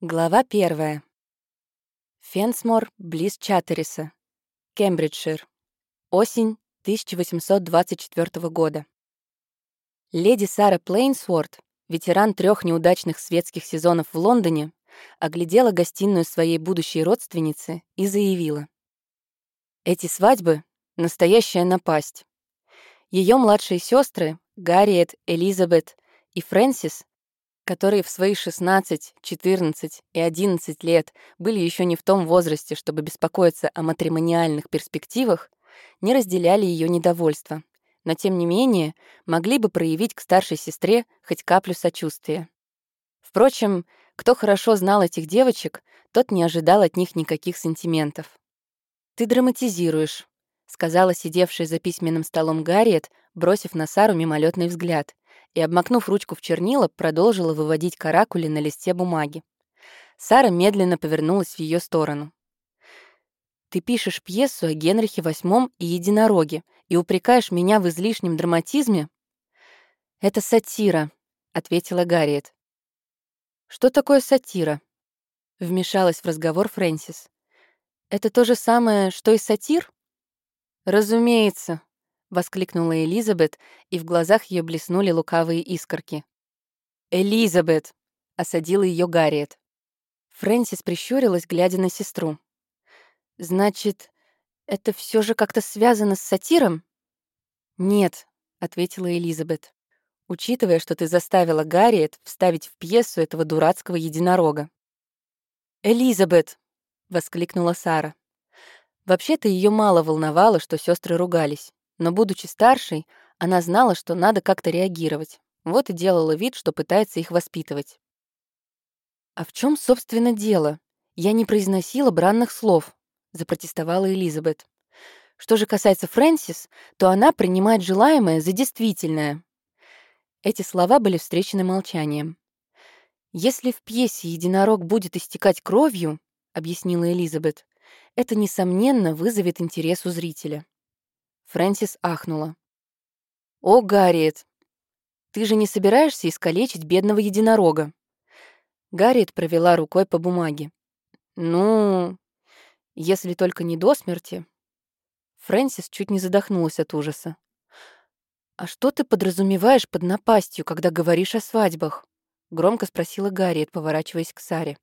Глава первая. Фенсмор, близ Чаттериса. Кембриджшир. Осень 1824 года. Леди Сара Плейнсворт, ветеран трех неудачных светских сезонов в Лондоне, оглядела гостиную своей будущей родственницы и заявила. Эти свадьбы — настоящая напасть. Ее младшие сестры Гарриет, Элизабет и Фрэнсис которые в свои 16, 14 и 11 лет были еще не в том возрасте, чтобы беспокоиться о матримониальных перспективах, не разделяли ее недовольство, но тем не менее могли бы проявить к старшей сестре хоть каплю сочувствия. Впрочем, кто хорошо знал этих девочек, тот не ожидал от них никаких сантиментов. «Ты драматизируешь», — сказала сидевшая за письменным столом Гарриет, бросив на Сару мимолетный взгляд и, обмакнув ручку в чернила, продолжила выводить каракули на листе бумаги. Сара медленно повернулась в ее сторону. «Ты пишешь пьесу о Генрихе VIII и единороге и упрекаешь меня в излишнем драматизме?» «Это сатира», — ответила Гарриет. «Что такое сатира?» — вмешалась в разговор Фрэнсис. «Это то же самое, что и сатир?» «Разумеется», — воскликнула Элизабет, и в глазах ее блеснули лукавые искорки. «Элизабет!» — осадила ее Гарриет. Фрэнсис прищурилась, глядя на сестру. «Значит, это все же как-то связано с сатиром?» «Нет», — ответила Элизабет, учитывая, что ты заставила Гарриет вставить в пьесу этого дурацкого единорога. «Элизабет!» — воскликнула Сара. Вообще-то ее мало волновало, что сестры ругались. Но, будучи старшей, она знала, что надо как-то реагировать. Вот и делала вид, что пытается их воспитывать. «А в чем, собственно, дело? Я не произносила бранных слов», — запротестовала Элизабет. «Что же касается Фрэнсис, то она принимает желаемое за действительное». Эти слова были встречены молчанием. «Если в пьесе единорог будет истекать кровью», — объяснила Элизабет, «это, несомненно, вызовет интерес у зрителя». Фрэнсис ахнула. «О, Гарриет, ты же не собираешься искалечить бедного единорога?» Гарриет провела рукой по бумаге. «Ну, если только не до смерти». Фрэнсис чуть не задохнулась от ужаса. «А что ты подразумеваешь под напастью, когда говоришь о свадьбах?» — громко спросила Гарриет, поворачиваясь к Саре.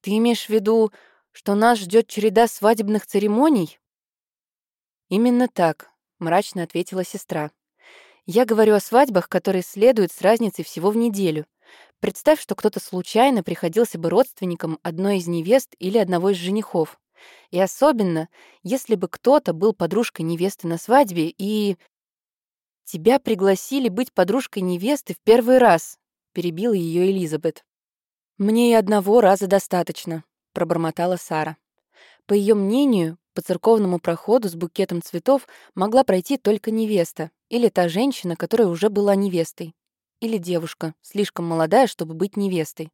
«Ты имеешь в виду, что нас ждет череда свадебных церемоний?» «Именно так», — мрачно ответила сестра. «Я говорю о свадьбах, которые следуют с разницей всего в неделю. Представь, что кто-то случайно приходился бы родственником одной из невест или одного из женихов. И особенно, если бы кто-то был подружкой невесты на свадьбе и... «Тебя пригласили быть подружкой невесты в первый раз», — перебила ее Элизабет. «Мне и одного раза достаточно», — пробормотала Сара. По ее мнению, по церковному проходу с букетом цветов могла пройти только невеста или та женщина, которая уже была невестой, или девушка, слишком молодая, чтобы быть невестой.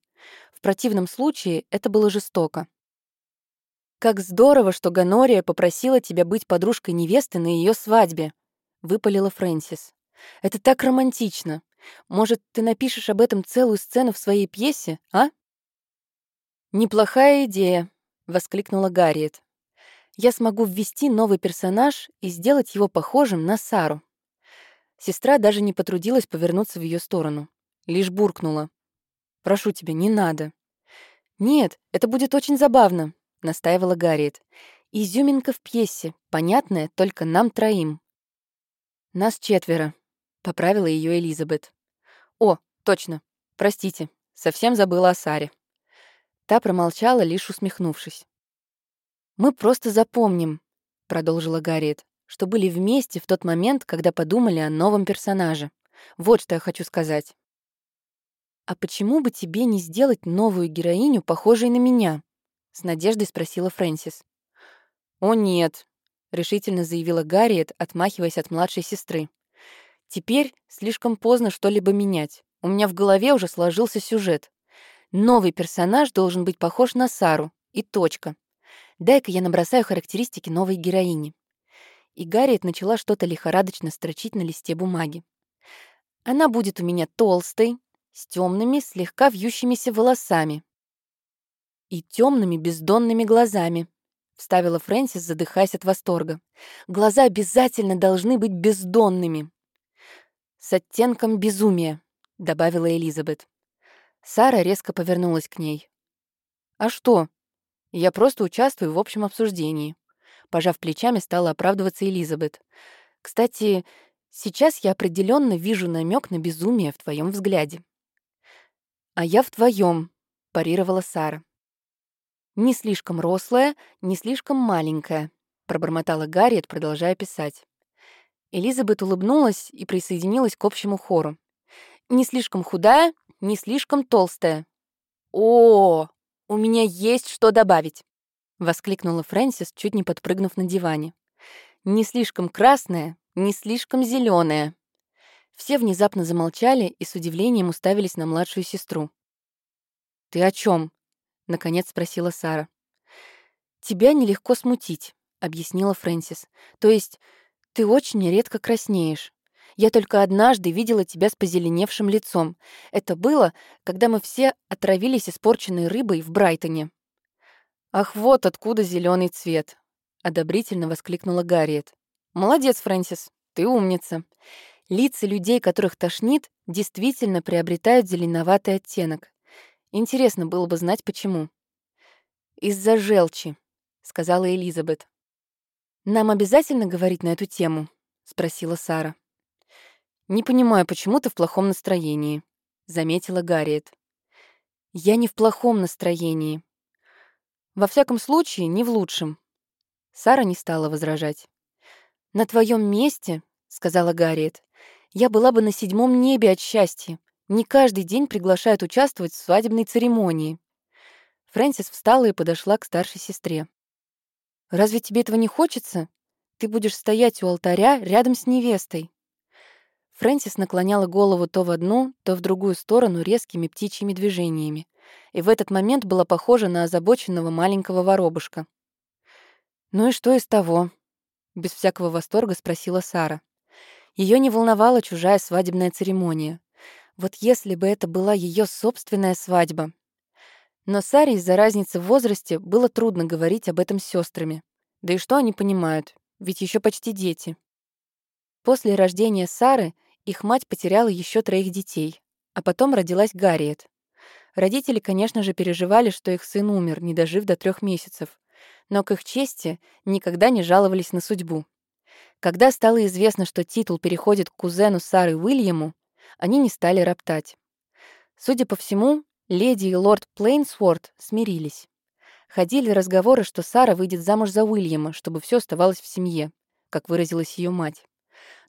В противном случае это было жестоко. «Как здорово, что Ганория попросила тебя быть подружкой невесты на ее свадьбе», — выпалила Фрэнсис. «Это так романтично. Может, ты напишешь об этом целую сцену в своей пьесе, а?» «Неплохая идея», — воскликнула Гарриет я смогу ввести новый персонаж и сделать его похожим на Сару. Сестра даже не потрудилась повернуться в ее сторону. Лишь буркнула. «Прошу тебя, не надо». «Нет, это будет очень забавно», — настаивала Гарриет. «Изюминка в пьесе, понятная только нам троим». «Нас четверо», — поправила ее Элизабет. «О, точно. Простите, совсем забыла о Саре». Та промолчала, лишь усмехнувшись. «Мы просто запомним», — продолжила Гарриет, «что были вместе в тот момент, когда подумали о новом персонаже. Вот что я хочу сказать». «А почему бы тебе не сделать новую героиню, похожей на меня?» — с надеждой спросила Фрэнсис. «О, нет», — решительно заявила Гарриет, отмахиваясь от младшей сестры. «Теперь слишком поздно что-либо менять. У меня в голове уже сложился сюжет. Новый персонаж должен быть похож на Сару. И точка. Дай-ка я набросаю характеристики новой героини». И Гарриет начала что-то лихорадочно строчить на листе бумаги. «Она будет у меня толстой, с темными, слегка вьющимися волосами. и темными бездонными глазами», — вставила Фрэнсис, задыхаясь от восторга. «Глаза обязательно должны быть бездонными». «С оттенком безумия», — добавила Элизабет. Сара резко повернулась к ней. «А что? Я просто участвую в общем обсуждении». Пожав плечами, стала оправдываться Элизабет. «Кстати, сейчас я определенно вижу намек на безумие в твоем взгляде». «А я в твоем, парировала Сара. «Не слишком рослая, не слишком маленькая», — пробормотала Гарриет, продолжая писать. Элизабет улыбнулась и присоединилась к общему хору. «Не слишком худая, не слишком толстая». «О, у меня есть что добавить!» — воскликнула Фрэнсис, чуть не подпрыгнув на диване. «Не слишком красная, не слишком зеленая. Все внезапно замолчали и с удивлением уставились на младшую сестру. «Ты о чем? наконец спросила Сара. «Тебя нелегко смутить», — объяснила Фрэнсис. «То есть ты очень редко краснеешь. Я только однажды видела тебя с позеленевшим лицом. Это было, когда мы все отравились испорченной рыбой в Брайтоне». «Ах, вот откуда зеленый цвет!» — одобрительно воскликнула Гарриет. «Молодец, Фрэнсис, ты умница. Лица людей, которых тошнит, действительно приобретают зеленоватый оттенок. Интересно было бы знать, почему. «Из-за желчи», — сказала Элизабет. «Нам обязательно говорить на эту тему?» — спросила Сара. «Не понимаю, почему ты в плохом настроении», — заметила Гарриет. «Я не в плохом настроении. Во всяком случае, не в лучшем». Сара не стала возражать. «На твоем месте», — сказала Гарриет, — «я была бы на седьмом небе от счастья. Не каждый день приглашают участвовать в свадебной церемонии. Фрэнсис встала и подошла к старшей сестре. «Разве тебе этого не хочется? Ты будешь стоять у алтаря рядом с невестой». Фрэнсис наклоняла голову то в одну, то в другую сторону резкими птичьими движениями, и в этот момент была похожа на озабоченного маленького воробушка. «Ну и что из того?» — без всякого восторга спросила Сара. Ее не волновала чужая свадебная церемония. Вот если бы это была ее собственная свадьба. Но Саре из-за разницы в возрасте было трудно говорить об этом с сестрами. Да и что они понимают? Ведь еще почти дети. После рождения Сары их мать потеряла еще троих детей, а потом родилась Гарриет. Родители, конечно же, переживали, что их сын умер, не дожив до трех месяцев, но к их чести никогда не жаловались на судьбу. Когда стало известно, что титул переходит к кузену Сары Уильяму, они не стали роптать. Судя по всему, леди и лорд Плейнсворт смирились. Ходили разговоры, что Сара выйдет замуж за Уильяма, чтобы все оставалось в семье, как выразилась ее мать.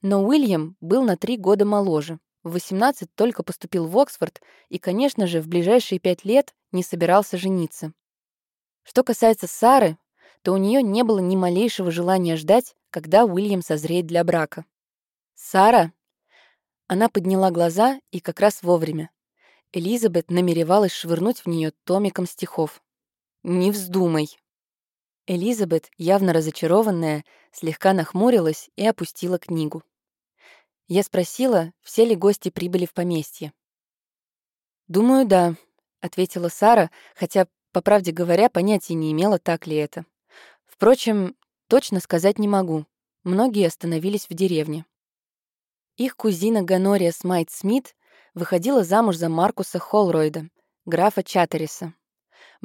Но Уильям был на три года моложе. В 18 только поступил в Оксфорд и, конечно же, в ближайшие пять лет не собирался жениться. Что касается Сары, то у нее не было ни малейшего желания ждать, когда Уильям созреет для брака. Сара она подняла глаза и как раз вовремя. Элизабет намеревалась швырнуть в нее томиком стихов. «Не вздумай!» Элизабет, явно разочарованная, слегка нахмурилась и опустила книгу. Я спросила, все ли гости прибыли в поместье. «Думаю, да», — ответила Сара, хотя, по правде говоря, понятия не имела, так ли это. Впрочем, точно сказать не могу. Многие остановились в деревне. Их кузина Ганория Смайт Смит выходила замуж за Маркуса Холройда, графа Чаттериса.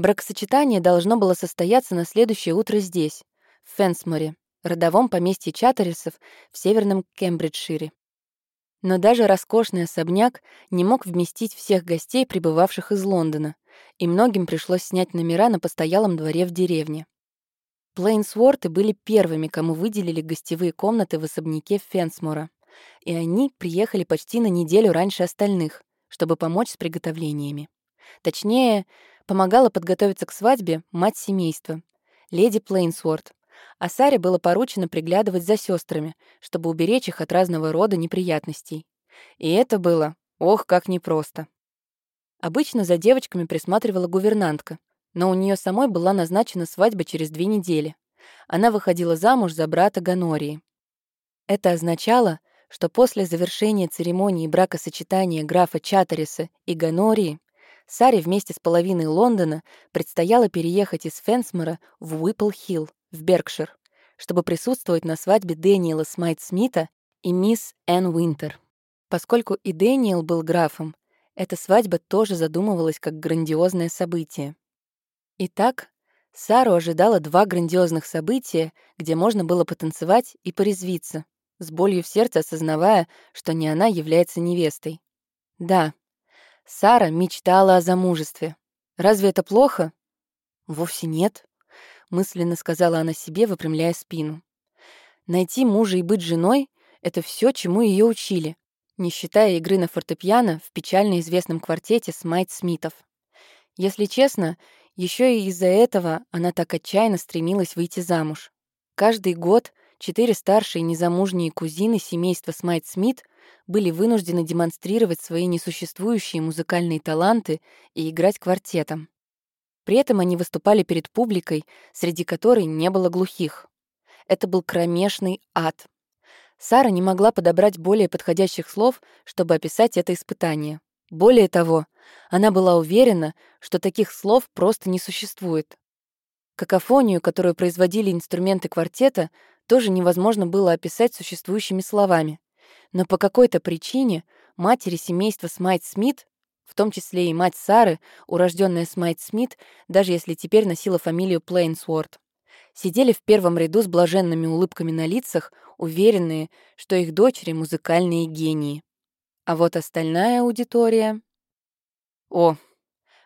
Бракосочетание должно было состояться на следующее утро здесь, в Фенсморе, родовом поместье Чаттерисов в северном Кембриджшире. Но даже роскошный особняк не мог вместить всех гостей, прибывавших из Лондона, и многим пришлось снять номера на постоялом дворе в деревне. Плейнсворты были первыми, кому выделили гостевые комнаты в особняке Фенсмора и они приехали почти на неделю раньше остальных, чтобы помочь с приготовлениями. Точнее, помогала подготовиться к свадьбе мать семейства, леди Плейнсворт, а Саре было поручено приглядывать за сестрами, чтобы уберечь их от разного рода неприятностей. И это было, ох, как непросто. Обычно за девочками присматривала гувернантка, но у нее самой была назначена свадьба через две недели. Она выходила замуж за брата Гонории. Это означало, что после завершения церемонии бракосочетания графа Чаттериса и Гонории Саре вместе с половиной Лондона предстояло переехать из Фенсмора в Уиппл-Хилл, в Беркшир, чтобы присутствовать на свадьбе Дэниела Смайт-Смита и мисс Энн Уинтер. Поскольку и Дэниел был графом, эта свадьба тоже задумывалась как грандиозное событие. Итак, Сару ожидало два грандиозных события, где можно было потанцевать и порезвиться, с болью в сердце осознавая, что не она является невестой. Да, Сара мечтала о замужестве. Разве это плохо? Вовсе нет, мысленно сказала она себе, выпрямляя спину. Найти мужа и быть женой — это все, чему ее учили, не считая игры на фортепиано в печально известном квартете Смайт Смитов. Если честно, еще и из-за этого она так отчаянно стремилась выйти замуж. Каждый год четыре старшие незамужние кузины семейства Смайт-Смит были вынуждены демонстрировать свои несуществующие музыкальные таланты и играть квартетом. При этом они выступали перед публикой, среди которой не было глухих. Это был кромешный ад. Сара не могла подобрать более подходящих слов, чтобы описать это испытание. Более того, она была уверена, что таких слов просто не существует. Какофонию, которую производили инструменты квартета, тоже невозможно было описать существующими словами. Но по какой-то причине матери семейства Смайт-Смит, в том числе и мать Сары, урожденная Смайт-Смит, даже если теперь носила фамилию Плейнсворт, сидели в первом ряду с блаженными улыбками на лицах, уверенные, что их дочери — музыкальные гении. А вот остальная аудитория... О,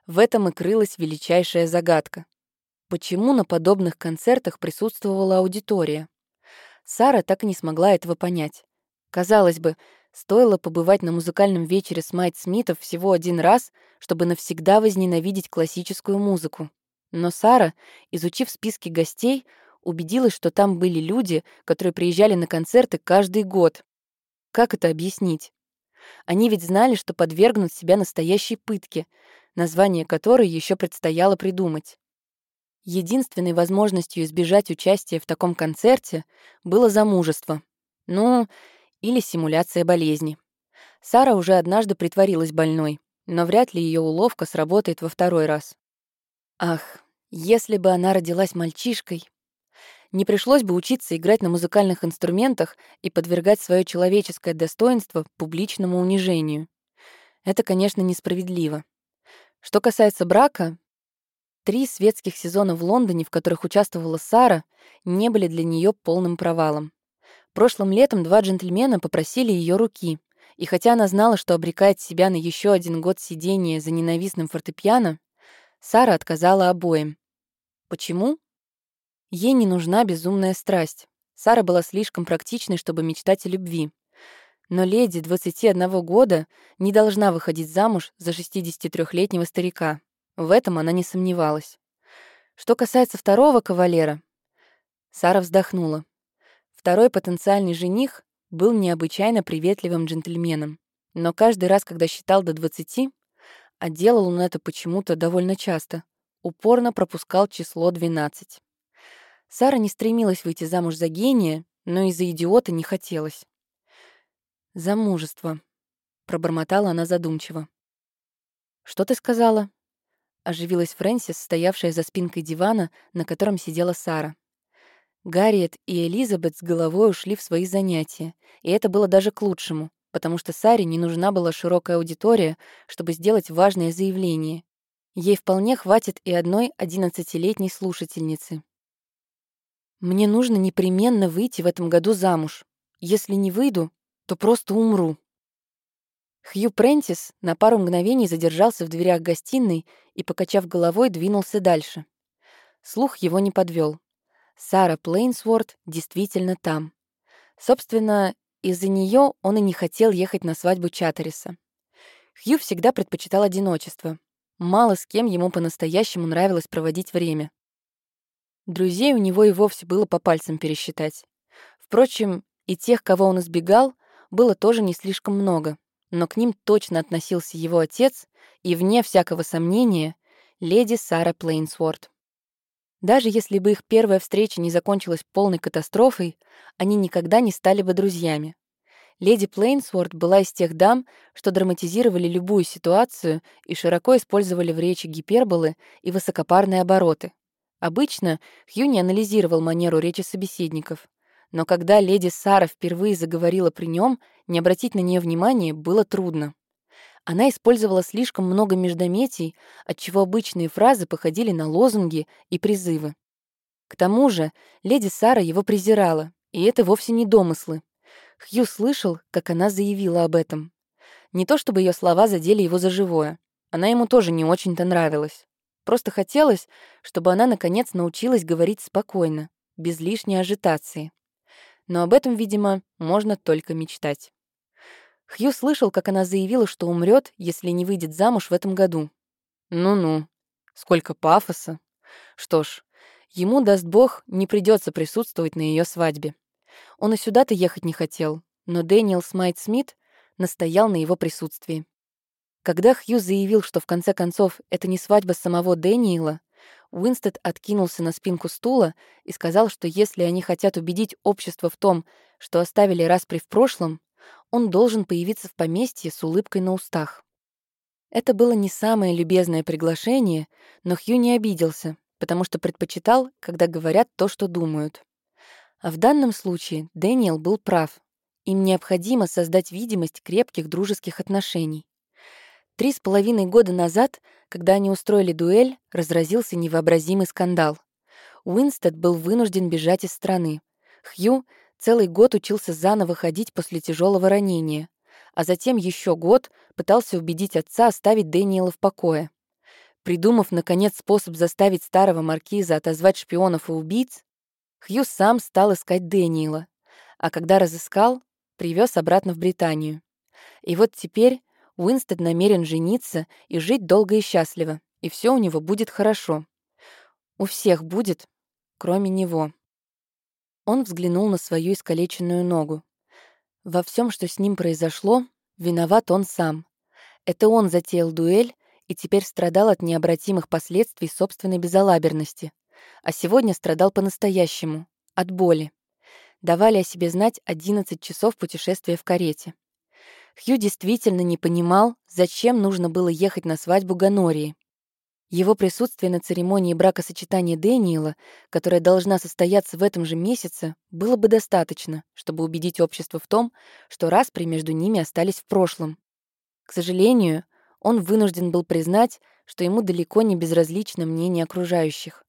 в этом и крылась величайшая загадка. Почему на подобных концертах присутствовала аудитория? Сара так и не смогла этого понять. Казалось бы, стоило побывать на музыкальном вечере с Майт Смитов всего один раз, чтобы навсегда возненавидеть классическую музыку. Но Сара, изучив списки гостей, убедилась, что там были люди, которые приезжали на концерты каждый год. Как это объяснить? Они ведь знали, что подвергнут себя настоящей пытке, название которой еще предстояло придумать. Единственной возможностью избежать участия в таком концерте было замужество. Ну, или симуляция болезни. Сара уже однажды притворилась больной, но вряд ли ее уловка сработает во второй раз. Ах, если бы она родилась мальчишкой, не пришлось бы учиться играть на музыкальных инструментах и подвергать свое человеческое достоинство публичному унижению. Это, конечно, несправедливо. Что касается брака, Три светских сезона в Лондоне, в которых участвовала Сара, не были для нее полным провалом. Прошлым летом два джентльмена попросили ее руки, и хотя она знала, что обрекает себя на еще один год сидения за ненавистным фортепиано, Сара отказала обоим. Почему? Ей не нужна безумная страсть. Сара была слишком практичной, чтобы мечтать о любви. Но леди 21 года не должна выходить замуж за 63-летнего старика. В этом она не сомневалась. Что касается второго кавалера, Сара вздохнула. Второй потенциальный жених был необычайно приветливым джентльменом, но каждый раз, когда считал до 20, а делал он это почему-то довольно часто, упорно пропускал число 12. Сара не стремилась выйти замуж за гения, но и за идиота не хотелось. «Замужество», — пробормотала она задумчиво. «Что ты сказала?» Оживилась Фрэнсис, стоявшая за спинкой дивана, на котором сидела Сара. Гарриет и Элизабет с головой ушли в свои занятия, и это было даже к лучшему, потому что Саре не нужна была широкая аудитория, чтобы сделать важное заявление. Ей вполне хватит и одной одиннадцатилетней слушательницы. «Мне нужно непременно выйти в этом году замуж. Если не выйду, то просто умру», Хью Прентис на пару мгновений задержался в дверях гостиной и, покачав головой, двинулся дальше. Слух его не подвел. Сара Плейнсворт действительно там. Собственно, из-за нее он и не хотел ехать на свадьбу Чаттериса. Хью всегда предпочитал одиночество. Мало с кем ему по-настоящему нравилось проводить время. Друзей у него и вовсе было по пальцам пересчитать. Впрочем, и тех, кого он избегал, было тоже не слишком много но к ним точно относился его отец и, вне всякого сомнения, леди Сара Плейнсворт. Даже если бы их первая встреча не закончилась полной катастрофой, они никогда не стали бы друзьями. Леди Плейнсворт была из тех дам, что драматизировали любую ситуацию и широко использовали в речи гиперболы и высокопарные обороты. Обычно Хью не анализировал манеру речи собеседников, но когда леди Сара впервые заговорила при нем, не обратить на нее внимания было трудно. Она использовала слишком много междометий, отчего обычные фразы походили на лозунги и призывы. К тому же леди Сара его презирала, и это вовсе не домыслы. Хью слышал, как она заявила об этом. Не то чтобы ее слова задели его за живое. Она ему тоже не очень-то нравилась. Просто хотелось, чтобы она, наконец, научилась говорить спокойно, без лишней ажитации. Но об этом, видимо, можно только мечтать. Хью слышал, как она заявила, что умрет, если не выйдет замуж в этом году. Ну-ну, сколько пафоса. Что ж, ему, даст бог, не придется присутствовать на ее свадьбе. Он и сюда-то ехать не хотел, но Дэниел Смайт Смит настоял на его присутствии. Когда Хью заявил, что в конце концов это не свадьба самого Дэниела, Уинстед откинулся на спинку стула и сказал, что если они хотят убедить общество в том, что оставили распри в прошлом, он должен появиться в поместье с улыбкой на устах. Это было не самое любезное приглашение, но Хью не обиделся, потому что предпочитал, когда говорят то, что думают. А в данном случае Дэниел был прав. Им необходимо создать видимость крепких дружеских отношений. Три с половиной года назад, когда они устроили дуэль, разразился невообразимый скандал. Уинстед был вынужден бежать из страны. Хью целый год учился заново ходить после тяжелого ранения, а затем еще год пытался убедить отца оставить Дэниела в покое. Придумав, наконец, способ заставить старого маркиза отозвать шпионов и убийц, Хью сам стал искать Дэниела, а когда разыскал, привез обратно в Британию. И вот теперь Уинстед намерен жениться и жить долго и счастливо, и все у него будет хорошо. У всех будет, кроме него. Он взглянул на свою искалеченную ногу. Во всем, что с ним произошло, виноват он сам. Это он затеял дуэль и теперь страдал от необратимых последствий собственной безалаберности а сегодня страдал по-настоящему, от боли. Давали о себе знать 11 часов путешествия в карете. Хью действительно не понимал, зачем нужно было ехать на свадьбу Ганории. Его присутствие на церемонии бракосочетания Дэниела, которая должна состояться в этом же месяце, было бы достаточно, чтобы убедить общество в том, что распри между ними остались в прошлом. К сожалению, он вынужден был признать, что ему далеко не безразлично мнение окружающих.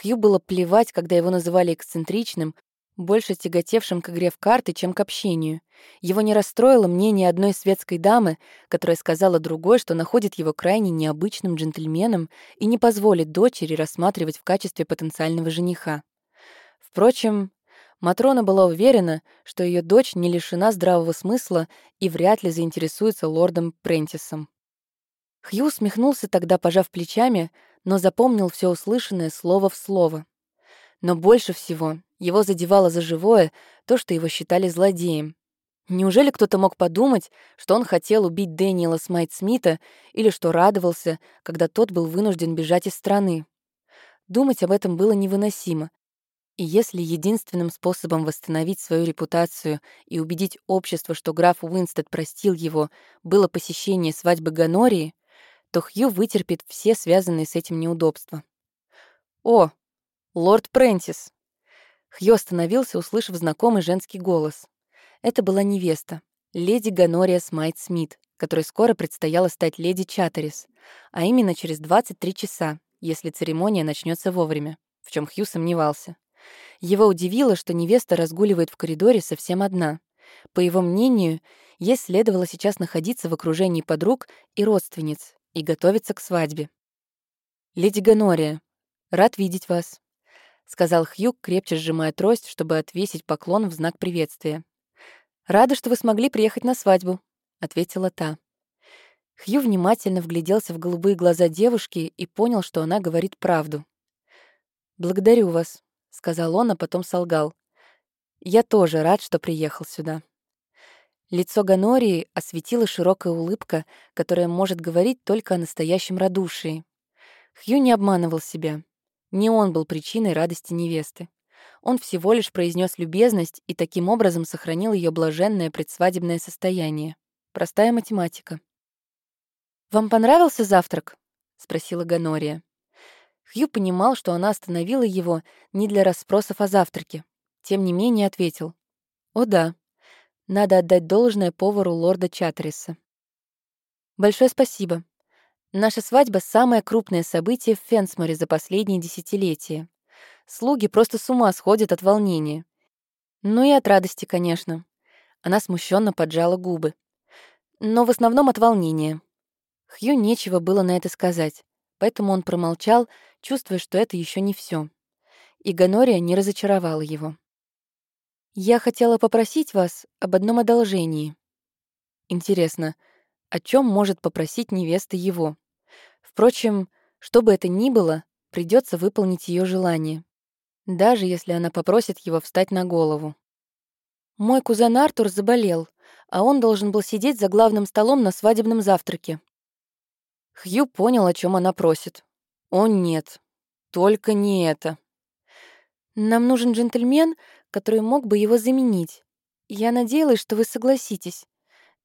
Хью было плевать, когда его называли эксцентричным, больше тяготевшим к игре в карты, чем к общению. Его не расстроило мнение одной светской дамы, которая сказала другой, что находит его крайне необычным джентльменом и не позволит дочери рассматривать в качестве потенциального жениха. Впрочем, Матрона была уверена, что ее дочь не лишена здравого смысла и вряд ли заинтересуется лордом Прентисом. Хью усмехнулся тогда, пожав плечами, но запомнил все услышанное слово в слово. Но больше всего его задевало за живое то, что его считали злодеем. Неужели кто-то мог подумать, что он хотел убить Дэниела Смайт-Смита или что радовался, когда тот был вынужден бежать из страны? Думать об этом было невыносимо. И если единственным способом восстановить свою репутацию и убедить общество, что граф Уинстед простил его, было посещение свадьбы Ганории, то Хью вытерпит все связанные с этим неудобства. «О, лорд Прентис!» Хью остановился, услышав знакомый женский голос. Это была невеста, леди Ганория Смайт Смит, которой скоро предстояло стать леди Чаттерис, а именно через 23 часа, если церемония начнется вовремя, в чем Хью сомневался. Его удивило, что невеста разгуливает в коридоре совсем одна. По его мнению, ей следовало сейчас находиться в окружении подруг и родственниц, и готовится к свадьбе. «Леди Ганория, рад видеть вас», — сказал Хью, крепче сжимая трость, чтобы отвесить поклон в знак приветствия. «Рада, что вы смогли приехать на свадьбу», — ответила та. Хью внимательно вгляделся в голубые глаза девушки и понял, что она говорит правду. «Благодарю вас», — сказал он, а потом солгал. «Я тоже рад, что приехал сюда». Лицо Ганории осветила широкая улыбка, которая может говорить только о настоящем радушии. Хью не обманывал себя. Не он был причиной радости невесты. Он всего лишь произнес любезность и таким образом сохранил ее блаженное предсвадебное состояние. Простая математика. «Вам понравился завтрак?» — спросила Ганория. Хью понимал, что она остановила его не для расспросов о завтраке. Тем не менее ответил. «О да, надо отдать должное повару лорда Чаттериса». «Большое спасибо. Наша свадьба — самое крупное событие в Фенсморе за последние десятилетия. Слуги просто с ума сходят от волнения. Ну и от радости, конечно. Она смущенно поджала губы. Но в основном от волнения. Хью нечего было на это сказать, поэтому он промолчал, чувствуя, что это еще не все. И Ганория не разочаровала его. «Я хотела попросить вас об одном одолжении». Интересно, о чем может попросить невеста его? Впрочем, что бы это ни было, придется выполнить ее желание даже если она попросит его встать на голову. Мой кузен Артур заболел, а он должен был сидеть за главным столом на свадебном завтраке. Хью понял, о чем она просит. О нет, только не это. Нам нужен джентльмен, который мог бы его заменить. Я надеялась, что вы согласитесь.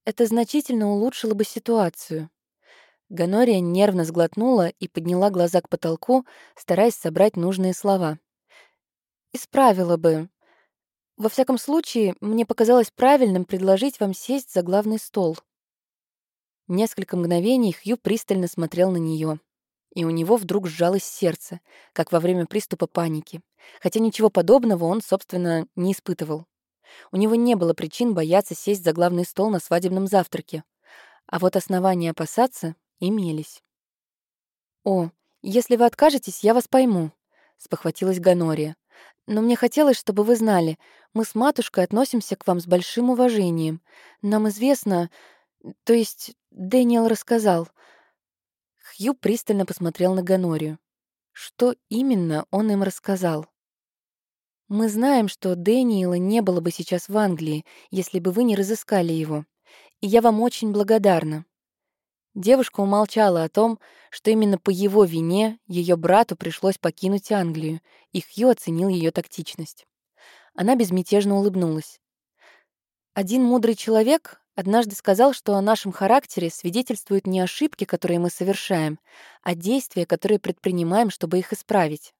Это значительно улучшило бы ситуацию. Ганория нервно сглотнула и подняла глаза к потолку, стараясь собрать нужные слова. Исправила бы. Во всяком случае, мне показалось правильным предложить вам сесть за главный стол. Несколько мгновений Хью пристально смотрел на нее, и у него вдруг сжалось сердце, как во время приступа паники, хотя ничего подобного он, собственно, не испытывал. У него не было причин бояться сесть за главный стол на свадебном завтраке, а вот основания опасаться имелись. «О, если вы откажетесь, я вас пойму», — спохватилась Ганория. Но мне хотелось, чтобы вы знали, мы с матушкой относимся к вам с большим уважением. Нам известно... То есть Дэниел рассказал. Хью пристально посмотрел на Ганорию. Что именно он им рассказал? Мы знаем, что Дэниела не было бы сейчас в Англии, если бы вы не разыскали его. И я вам очень благодарна. Девушка умолчала о том, что именно по его вине ее брату пришлось покинуть Англию, и Хью оценил ее тактичность. Она безмятежно улыбнулась. Один мудрый человек однажды сказал, что о нашем характере свидетельствуют не ошибки, которые мы совершаем, а действия, которые предпринимаем, чтобы их исправить.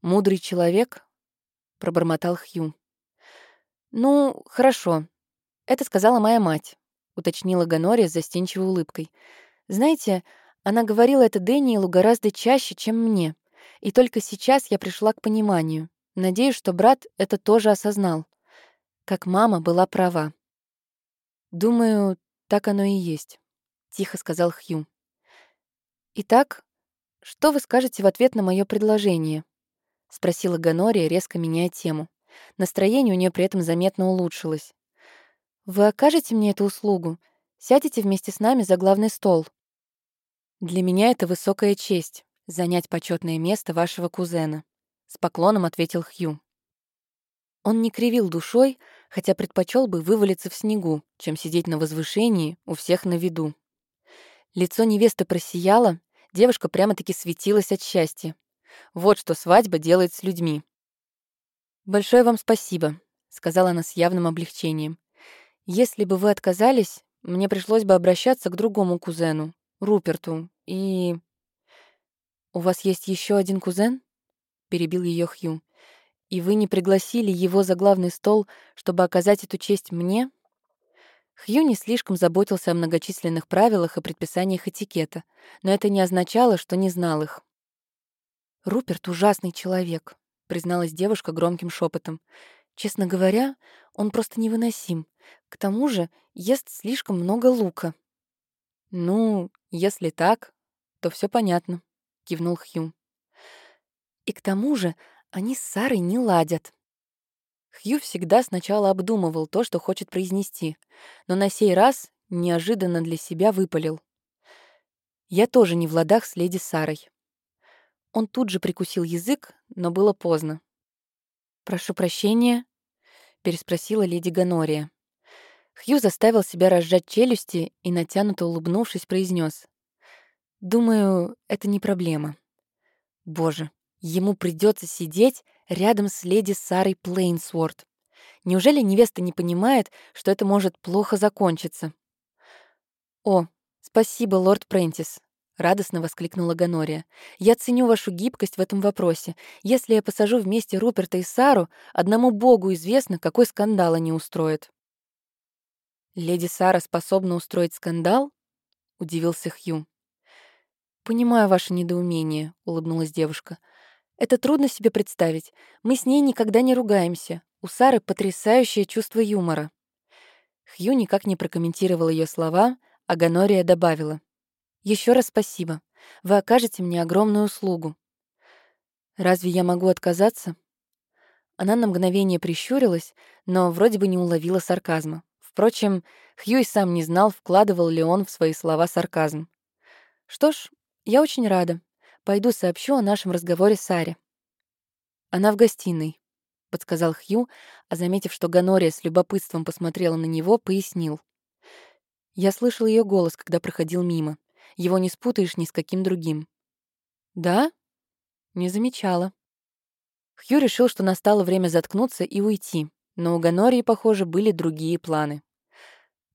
«Мудрый человек?» — пробормотал Хью. «Ну, хорошо. Это сказала моя мать. — уточнила Ганория с застенчивой улыбкой. «Знаете, она говорила это Дэниелу гораздо чаще, чем мне. И только сейчас я пришла к пониманию. Надеюсь, что брат это тоже осознал. Как мама была права». «Думаю, так оно и есть», — тихо сказал Хью. «Итак, что вы скажете в ответ на мое предложение?» — спросила Ганория, резко меняя тему. Настроение у нее при этом заметно улучшилось. Вы окажете мне эту услугу? Сядете вместе с нами за главный стол. Для меня это высокая честь — занять почетное место вашего кузена, — с поклоном ответил Хью. Он не кривил душой, хотя предпочел бы вывалиться в снегу, чем сидеть на возвышении у всех на виду. Лицо невесты просияло, девушка прямо-таки светилась от счастья. Вот что свадьба делает с людьми. «Большое вам спасибо», — сказала она с явным облегчением. Если бы вы отказались, мне пришлось бы обращаться к другому кузену, Руперту, и... «У вас есть еще один кузен?» — перебил ее Хью. «И вы не пригласили его за главный стол, чтобы оказать эту честь мне?» Хью не слишком заботился о многочисленных правилах и предписаниях этикета, но это не означало, что не знал их. «Руперт — ужасный человек», — призналась девушка громким шепотом. «Честно говоря, он просто невыносим. К тому же ест слишком много лука. «Ну, если так, то все понятно», — кивнул Хью. «И к тому же они с Сарой не ладят». Хью всегда сначала обдумывал то, что хочет произнести, но на сей раз неожиданно для себя выпалил. «Я тоже не в ладах с леди Сарой». Он тут же прикусил язык, но было поздно. «Прошу прощения», переспросила леди Ганория. Хью заставил себя разжать челюсти и, натянуто улыбнувшись, произнес: «Думаю, это не проблема». Боже, Ему придется сидеть рядом с леди Сарой Плейнсворт. Неужели невеста не понимает, что это может плохо закончиться? «О, спасибо, лорд Прентис», — радостно воскликнула Ганория. «Я ценю вашу гибкость в этом вопросе. Если я посажу вместе Руперта и Сару, одному богу известно, какой скандал они устроят». «Леди Сара способна устроить скандал?» — удивился Хью. «Понимаю ваше недоумение», — улыбнулась девушка. «Это трудно себе представить. Мы с ней никогда не ругаемся. У Сары потрясающее чувство юмора». Хью никак не прокомментировал ее слова, а Ганория добавила. Еще раз спасибо. Вы окажете мне огромную услугу». «Разве я могу отказаться?» Она на мгновение прищурилась, но вроде бы не уловила сарказма. Впрочем, Хью и сам не знал, вкладывал ли он в свои слова сарказм. «Что ж, я очень рада. Пойду сообщу о нашем разговоре Саре». «Она в гостиной», — подсказал Хью, а, заметив, что Ганория с любопытством посмотрела на него, пояснил. Я слышал ее голос, когда проходил мимо. Его не спутаешь ни с каким другим. «Да?» «Не замечала». Хью решил, что настало время заткнуться и уйти, но у Ганории, похоже, были другие планы.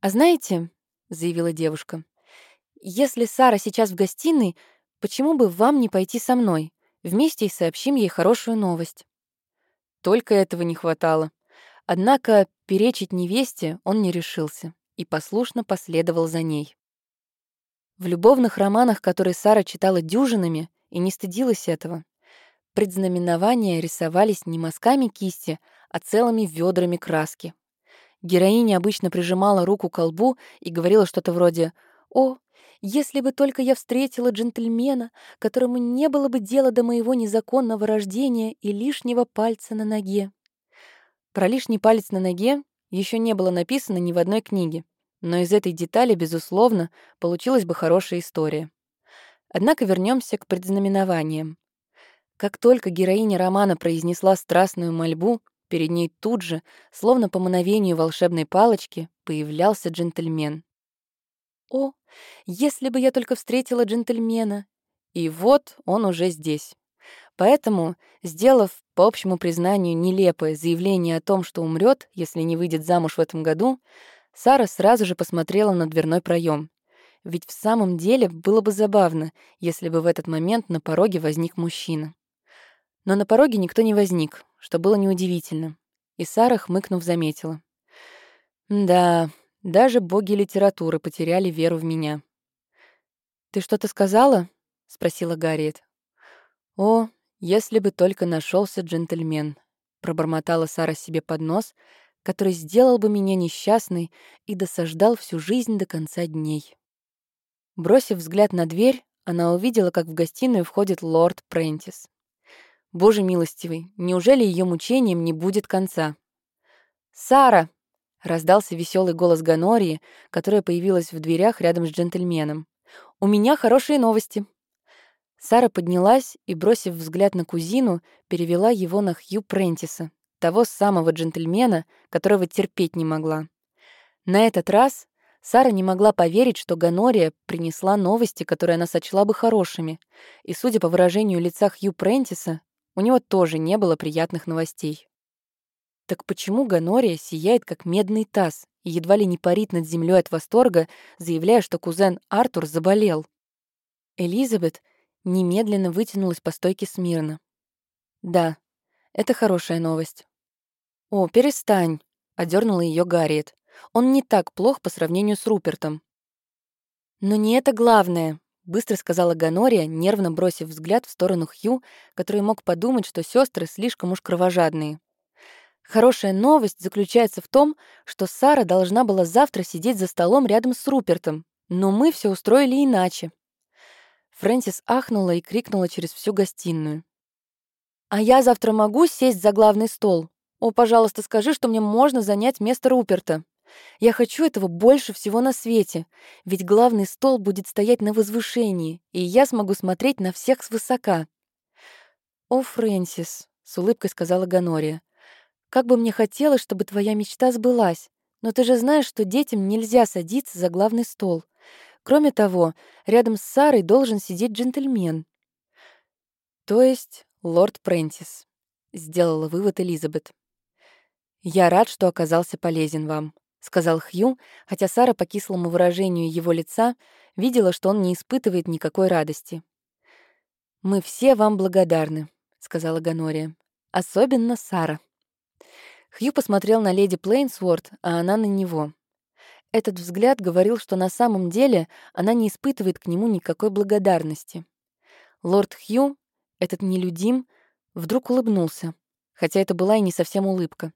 «А знаете», — заявила девушка, «если Сара сейчас в гостиной, почему бы вам не пойти со мной? Вместе и сообщим ей хорошую новость». Только этого не хватало. Однако перечить невесте он не решился и послушно последовал за ней. В любовных романах, которые Сара читала дюжинами, и не стыдилась этого, предзнаменования рисовались не мазками кисти, а целыми ведрами краски. Героиня обычно прижимала руку к колбу и говорила что-то вроде «О, если бы только я встретила джентльмена, которому не было бы дела до моего незаконного рождения и лишнего пальца на ноге». Про лишний палец на ноге еще не было написано ни в одной книге, но из этой детали, безусловно, получилась бы хорошая история. Однако вернемся к предзнаменованиям. Как только героиня романа произнесла страстную мольбу, перед ней тут же, словно по мановению волшебной палочки, появлялся джентльмен. «О, если бы я только встретила джентльмена!» И вот он уже здесь. Поэтому, сделав, по общему признанию, нелепое заявление о том, что умрет, если не выйдет замуж в этом году, Сара сразу же посмотрела на дверной проем. Ведь в самом деле было бы забавно, если бы в этот момент на пороге возник мужчина. Но на пороге никто не возник, что было неудивительно. И Сара, хмыкнув, заметила. «Да, даже боги литературы потеряли веру в меня». «Ты что-то сказала?» — спросила Гарриет. «О, если бы только нашелся джентльмен», — пробормотала Сара себе под нос, который сделал бы меня несчастной и досаждал всю жизнь до конца дней. Бросив взгляд на дверь, она увидела, как в гостиную входит лорд Прентис. Боже милостивый, неужели ее мучением не будет конца? «Сара!» — раздался веселый голос Ганории, которая появилась в дверях рядом с джентльменом. «У меня хорошие новости!» Сара поднялась и, бросив взгляд на кузину, перевела его на Хью Прентиса, того самого джентльмена, которого терпеть не могла. На этот раз Сара не могла поверить, что Ганория принесла новости, которые она сочла бы хорошими, и, судя по выражению лица Хью Прентиса, у него тоже не было приятных новостей. Так почему Ганория сияет, как медный таз, и едва ли не парит над землей от восторга, заявляя, что кузен Артур заболел? Элизабет немедленно вытянулась по стойке смирно. Да, это хорошая новость. «О, перестань!» — одернула ее Гарриет. «Он не так плох по сравнению с Рупертом». «Но не это главное», — быстро сказала Ганория, нервно бросив взгляд в сторону Хью, который мог подумать, что сестры слишком уж кровожадные. Хорошая новость заключается в том, что Сара должна была завтра сидеть за столом рядом с Рупертом, но мы все устроили иначе. Фрэнсис ахнула и крикнула через всю гостиную. «А я завтра могу сесть за главный стол? О, пожалуйста, скажи, что мне можно занять место Руперта. Я хочу этого больше всего на свете, ведь главный стол будет стоять на возвышении, и я смогу смотреть на всех свысока. «О, Фрэнсис», — с улыбкой сказала Ганория, «как бы мне хотелось, чтобы твоя мечта сбылась, но ты же знаешь, что детям нельзя садиться за главный стол. Кроме того, рядом с Сарой должен сидеть джентльмен». «То есть лорд Прентис», — сделала вывод Элизабет. «Я рад, что оказался полезен вам», — сказал Хью, хотя Сара по кислому выражению его лица видела, что он не испытывает никакой радости. «Мы все вам благодарны», — сказала Ганория. «Особенно Сара». Хью посмотрел на леди Плейнсворт, а она на него. Этот взгляд говорил, что на самом деле она не испытывает к нему никакой благодарности. Лорд Хью, этот нелюдим, вдруг улыбнулся, хотя это была и не совсем улыбка.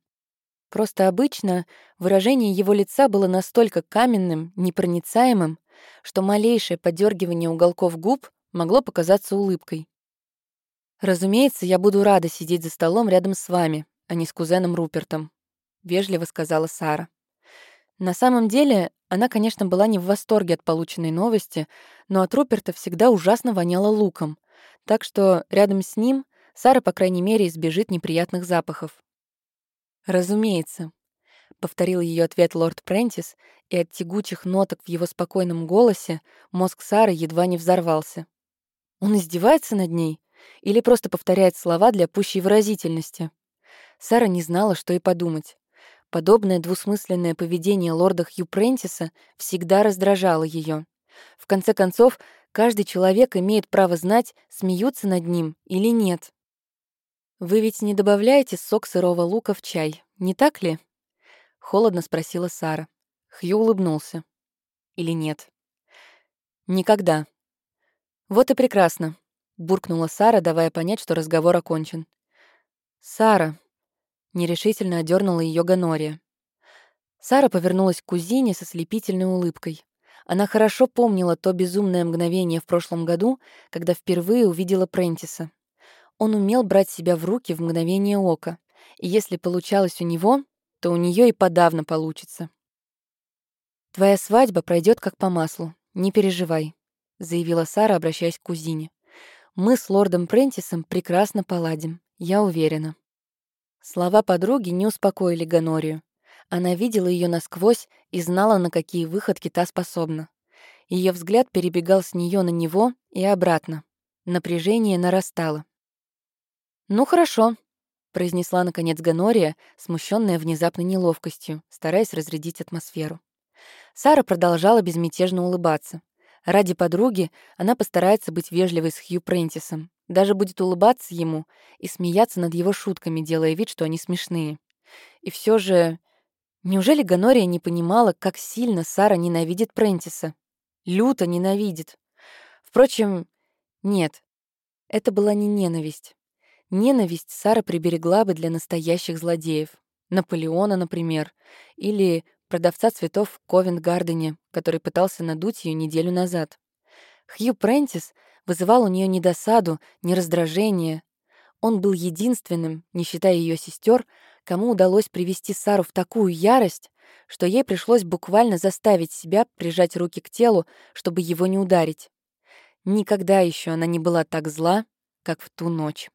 Просто обычно выражение его лица было настолько каменным, непроницаемым, что малейшее подергивание уголков губ могло показаться улыбкой. «Разумеется, я буду рада сидеть за столом рядом с вами, а не с кузеном Рупертом», — вежливо сказала Сара. На самом деле, она, конечно, была не в восторге от полученной новости, но от Руперта всегда ужасно воняло луком, так что рядом с ним Сара, по крайней мере, избежит неприятных запахов. «Разумеется», — повторил ее ответ лорд Прентис, и от тягучих ноток в его спокойном голосе мозг Сары едва не взорвался. Он издевается над ней или просто повторяет слова для пущей выразительности? Сара не знала, что и подумать. Подобное двусмысленное поведение лорда Хью Прентиса всегда раздражало ее. В конце концов, каждый человек имеет право знать, смеются над ним или нет. «Вы ведь не добавляете сок сырого лука в чай, не так ли?» — холодно спросила Сара. Хью улыбнулся. «Или нет?» «Никогда». «Вот и прекрасно», — буркнула Сара, давая понять, что разговор окончен. «Сара», Нерешительно одернула ее Ганория. Сара повернулась к кузине со слепительной улыбкой. Она хорошо помнила то безумное мгновение в прошлом году, когда впервые увидела Прентиса. Он умел брать себя в руки в мгновение ока, и если получалось у него, то у нее и подавно получится. «Твоя свадьба пройдет как по маслу, не переживай», — заявила Сара, обращаясь к кузине. «Мы с лордом Прентисом прекрасно поладим, я уверена». Слова подруги не успокоили Ганорию. Она видела ее насквозь и знала, на какие выходки та способна. Ее взгляд перебегал с нее на него и обратно. Напряжение нарастало. «Ну хорошо», — произнесла наконец Ганория, смущенная внезапной неловкостью, стараясь разрядить атмосферу. Сара продолжала безмятежно улыбаться. Ради подруги она постарается быть вежливой с Хью Прентисом, даже будет улыбаться ему и смеяться над его шутками, делая вид, что они смешные. И все же... Неужели Ганория не понимала, как сильно Сара ненавидит Прентиса? Люто ненавидит. Впрочем, нет. Это была не ненависть. Ненависть Сара приберегла бы для настоящих злодеев. Наполеона, например. Или продавца цветов в Ковент-Гардене, который пытался надуть ее неделю назад. Хью Прентис вызывал у нее не досаду, не раздражение. Он был единственным, не считая ее сестер, кому удалось привести Сару в такую ярость, что ей пришлось буквально заставить себя прижать руки к телу, чтобы его не ударить. Никогда еще она не была так зла, как в ту ночь.